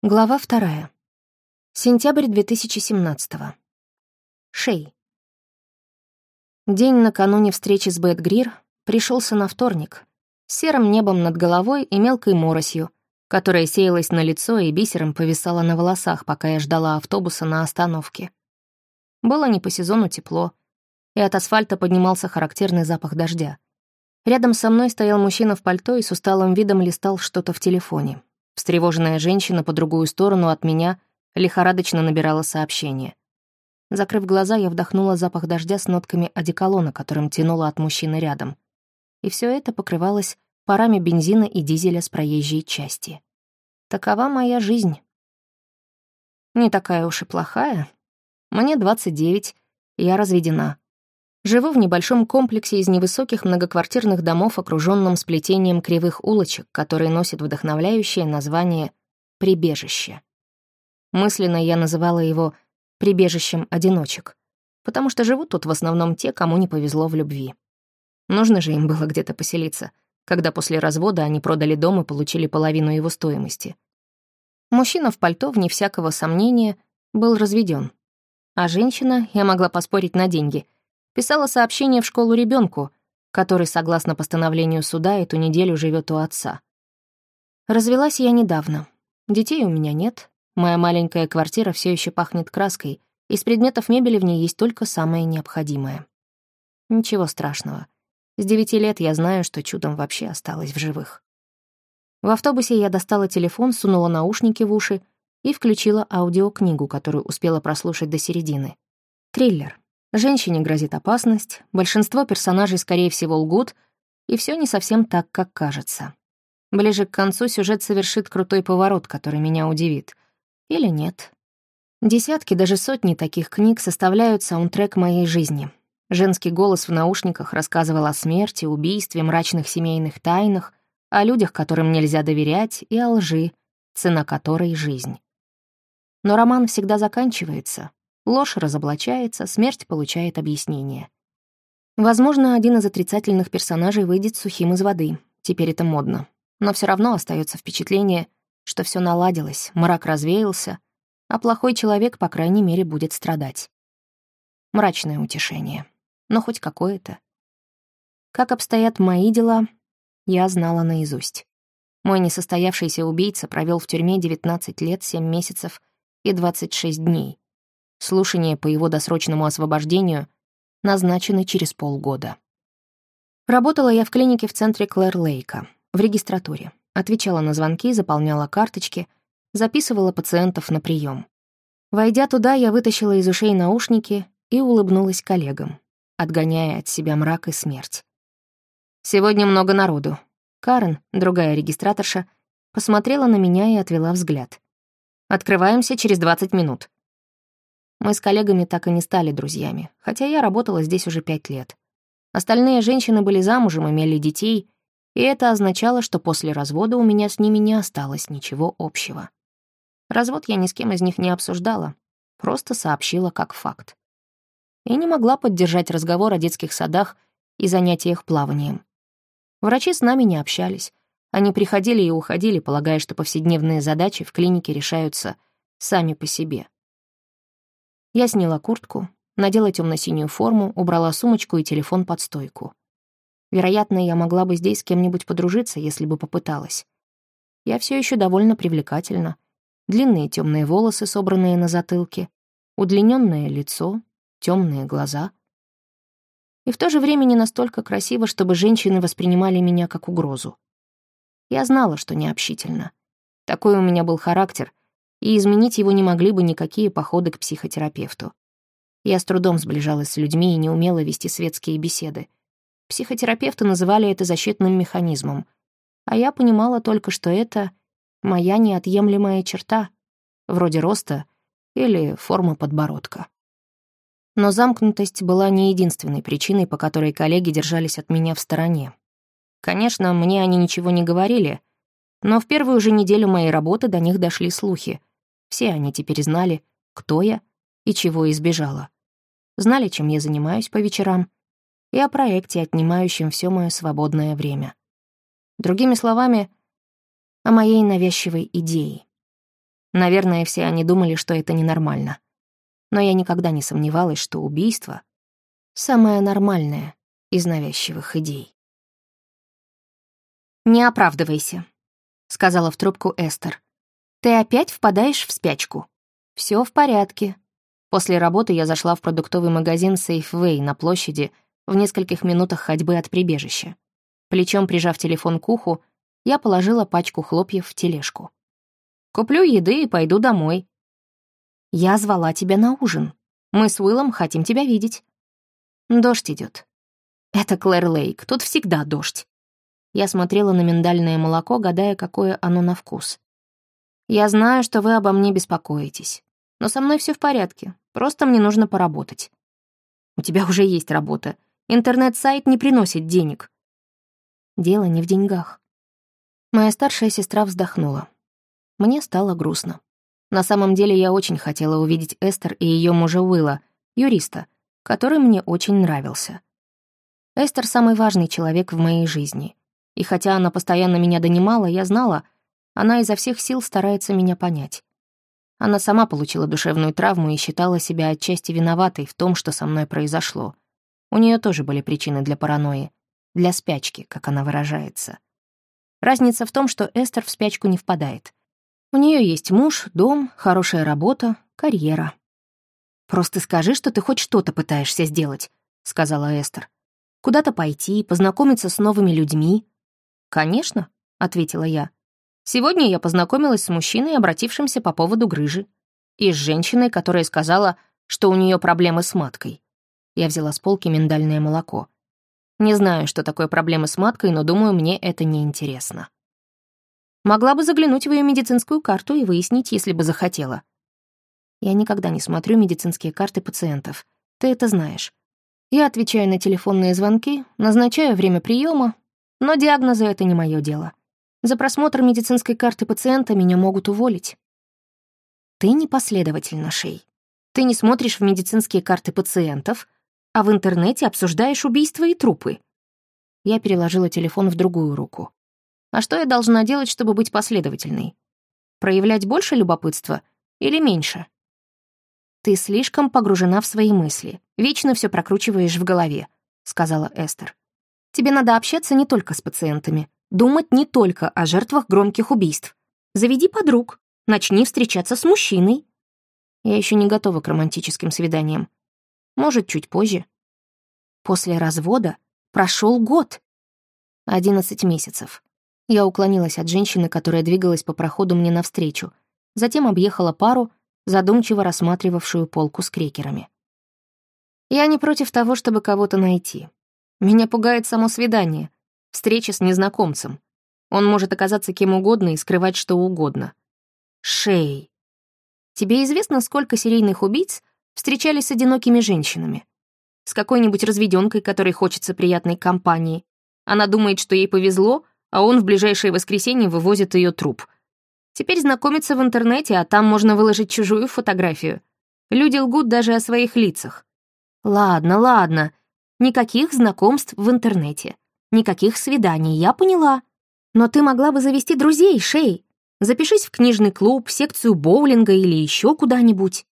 Глава вторая. Сентябрь 2017 Шей. День накануне встречи с Бет Грир пришелся на вторник, с серым небом над головой и мелкой моросью, которая сеялась на лицо и бисером повисала на волосах, пока я ждала автобуса на остановке. Было не по сезону тепло, и от асфальта поднимался характерный запах дождя. Рядом со мной стоял мужчина в пальто и с усталым видом листал что-то в телефоне. Встревоженная женщина по другую сторону от меня лихорадочно набирала сообщение. Закрыв глаза, я вдохнула запах дождя с нотками одеколона, которым тянула от мужчины рядом. И все это покрывалось парами бензина и дизеля с проезжей части. Такова моя жизнь. Не такая уж и плохая. Мне 29, я разведена. Живу в небольшом комплексе из невысоких многоквартирных домов, окруженном сплетением кривых улочек, которые носят вдохновляющее название «прибежище». Мысленно я называла его «прибежищем одиночек», потому что живут тут в основном те, кому не повезло в любви. Нужно же им было где-то поселиться, когда после развода они продали дом и получили половину его стоимости. Мужчина в пальто, вне всякого сомнения, был разведен, А женщина, я могла поспорить на деньги — писала сообщение в школу ребенку, который, согласно постановлению суда, эту неделю живет у отца. Развелась я недавно. Детей у меня нет. Моя маленькая квартира все еще пахнет краской. Из предметов мебели в ней есть только самое необходимое. Ничего страшного. С девяти лет я знаю, что чудом вообще осталась в живых. В автобусе я достала телефон, сунула наушники в уши и включила аудиокнигу, которую успела прослушать до середины. Триллер. Женщине грозит опасность, большинство персонажей, скорее всего, лгут, и все не совсем так, как кажется. Ближе к концу сюжет совершит крутой поворот, который меня удивит. Или нет. Десятки, даже сотни таких книг составляют саундтрек моей жизни. Женский голос в наушниках рассказывал о смерти, убийстве, мрачных семейных тайнах, о людях, которым нельзя доверять, и о лжи, цена которой — жизнь. Но роман всегда заканчивается, Ложь разоблачается, смерть получает объяснение. Возможно, один из отрицательных персонажей выйдет сухим из воды. Теперь это модно. Но все равно остается впечатление, что все наладилось, мрак развеялся, а плохой человек, по крайней мере, будет страдать. Мрачное утешение. Но хоть какое-то. Как обстоят мои дела, я знала наизусть. Мой несостоявшийся убийца провел в тюрьме 19 лет, 7 месяцев и 26 дней. Слушания по его досрочному освобождению назначены через полгода. Работала я в клинике в центре Клэр-Лейка, в регистратуре. Отвечала на звонки, заполняла карточки, записывала пациентов на прием. Войдя туда, я вытащила из ушей наушники и улыбнулась коллегам, отгоняя от себя мрак и смерть. «Сегодня много народу». Карен, другая регистраторша, посмотрела на меня и отвела взгляд. «Открываемся через 20 минут». Мы с коллегами так и не стали друзьями, хотя я работала здесь уже пять лет. Остальные женщины были замужем, имели детей, и это означало, что после развода у меня с ними не осталось ничего общего. Развод я ни с кем из них не обсуждала, просто сообщила как факт. И не могла поддержать разговор о детских садах и занятиях плаванием. Врачи с нами не общались. Они приходили и уходили, полагая, что повседневные задачи в клинике решаются сами по себе. Я сняла куртку, надела темно-синюю форму, убрала сумочку и телефон под стойку. Вероятно, я могла бы здесь с кем-нибудь подружиться, если бы попыталась. Я все еще довольно привлекательна. Длинные темные волосы, собранные на затылке, удлиненное лицо, темные глаза. И в то же время не настолько красиво, чтобы женщины воспринимали меня как угрозу. Я знала, что необщительно. Такой у меня был характер, и изменить его не могли бы никакие походы к психотерапевту. Я с трудом сближалась с людьми и не умела вести светские беседы. Психотерапевты называли это защитным механизмом, а я понимала только, что это моя неотъемлемая черта, вроде роста или формы подбородка. Но замкнутость была не единственной причиной, по которой коллеги держались от меня в стороне. Конечно, мне они ничего не говорили, но в первую же неделю моей работы до них дошли слухи. Все они теперь знали, кто я и чего избежала. Знали, чем я занимаюсь по вечерам, и о проекте, отнимающем все мое свободное время. Другими словами, о моей навязчивой идее. Наверное, все они думали, что это ненормально. Но я никогда не сомневалась, что убийство — самое нормальное из навязчивых идей. «Не оправдывайся», — сказала в трубку Эстер. «Ты опять впадаешь в спячку. Все в порядке». После работы я зашла в продуктовый магазин Safeway на площади в нескольких минутах ходьбы от прибежища. Плечом прижав телефон к уху, я положила пачку хлопьев в тележку. «Куплю еды и пойду домой». «Я звала тебя на ужин. Мы с Уиллом хотим тебя видеть». «Дождь идет. «Это Клэр Лейк, тут всегда дождь». Я смотрела на миндальное молоко, гадая, какое оно на вкус. «Я знаю, что вы обо мне беспокоитесь. Но со мной все в порядке, просто мне нужно поработать». «У тебя уже есть работа. Интернет-сайт не приносит денег». «Дело не в деньгах». Моя старшая сестра вздохнула. Мне стало грустно. На самом деле я очень хотела увидеть Эстер и ее мужа Уилла, юриста, который мне очень нравился. Эстер — самый важный человек в моей жизни. И хотя она постоянно меня донимала, я знала, она изо всех сил старается меня понять. Она сама получила душевную травму и считала себя отчасти виноватой в том, что со мной произошло. У нее тоже были причины для паранойи, для спячки, как она выражается. Разница в том, что Эстер в спячку не впадает. У нее есть муж, дом, хорошая работа, карьера. «Просто скажи, что ты хоть что-то пытаешься сделать», — сказала Эстер. «Куда-то пойти, познакомиться с новыми людьми, «Конечно», — ответила я. «Сегодня я познакомилась с мужчиной, обратившимся по поводу грыжи, и с женщиной, которая сказала, что у нее проблемы с маткой». Я взяла с полки миндальное молоко. Не знаю, что такое проблемы с маткой, но думаю, мне это не интересно. Могла бы заглянуть в ее медицинскую карту и выяснить, если бы захотела. Я никогда не смотрю медицинские карты пациентов. Ты это знаешь. Я отвечаю на телефонные звонки, назначаю время приема, но диагнозы — это не мое дело. За просмотр медицинской карты пациента меня могут уволить. Ты непоследовательна, Шей. Ты не смотришь в медицинские карты пациентов, а в интернете обсуждаешь убийства и трупы. Я переложила телефон в другую руку. А что я должна делать, чтобы быть последовательной? Проявлять больше любопытства или меньше? Ты слишком погружена в свои мысли, вечно все прокручиваешь в голове, сказала Эстер. Тебе надо общаться не только с пациентами, думать не только о жертвах громких убийств. Заведи подруг, начни встречаться с мужчиной. Я еще не готова к романтическим свиданиям. Может, чуть позже. После развода прошел год. Одиннадцать месяцев. Я уклонилась от женщины, которая двигалась по проходу мне навстречу, затем объехала пару, задумчиво рассматривавшую полку с крекерами. Я не против того, чтобы кого-то найти. Меня пугает само свидание, встреча с незнакомцем. Он может оказаться кем угодно и скрывать что угодно. Шей. Тебе известно, сколько серийных убийц встречались с одинокими женщинами? С какой-нибудь разведенкой, которой хочется приятной компании. Она думает, что ей повезло, а он в ближайшее воскресенье вывозит ее труп. Теперь знакомиться в интернете, а там можно выложить чужую фотографию. Люди лгут даже о своих лицах. Ладно, ладно, Никаких знакомств в интернете. Никаких свиданий, я поняла. Но ты могла бы завести друзей, Шей. Запишись в книжный клуб, секцию боулинга или еще куда-нибудь.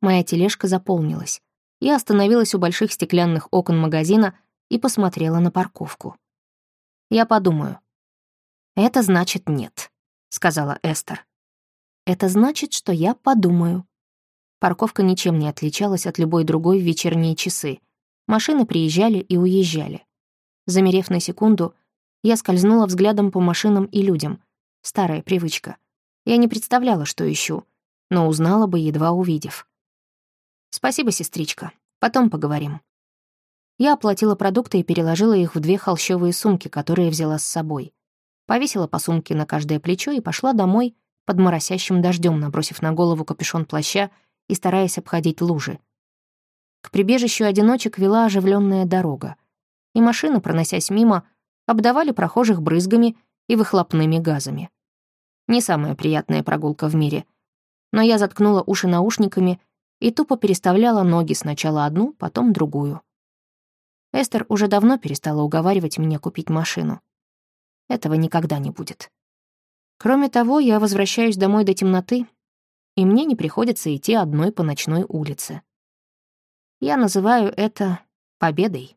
Моя тележка заполнилась. Я остановилась у больших стеклянных окон магазина и посмотрела на парковку. Я подумаю. «Это значит нет», — сказала Эстер. «Это значит, что я подумаю». Парковка ничем не отличалась от любой другой в вечерние часы. Машины приезжали и уезжали. Замерев на секунду, я скользнула взглядом по машинам и людям. Старая привычка. Я не представляла, что ищу, но узнала бы, едва увидев. «Спасибо, сестричка. Потом поговорим». Я оплатила продукты и переложила их в две холщовые сумки, которые взяла с собой. Повесила по сумке на каждое плечо и пошла домой под моросящим дождем, набросив на голову капюшон плаща и стараясь обходить лужи. К прибежищу одиночек вела оживленная дорога, и машины, проносясь мимо, обдавали прохожих брызгами и выхлопными газами. Не самая приятная прогулка в мире, но я заткнула уши наушниками и тупо переставляла ноги сначала одну, потом другую. Эстер уже давно перестала уговаривать меня купить машину. Этого никогда не будет. Кроме того, я возвращаюсь домой до темноты, и мне не приходится идти одной по ночной улице. Я называю это победой.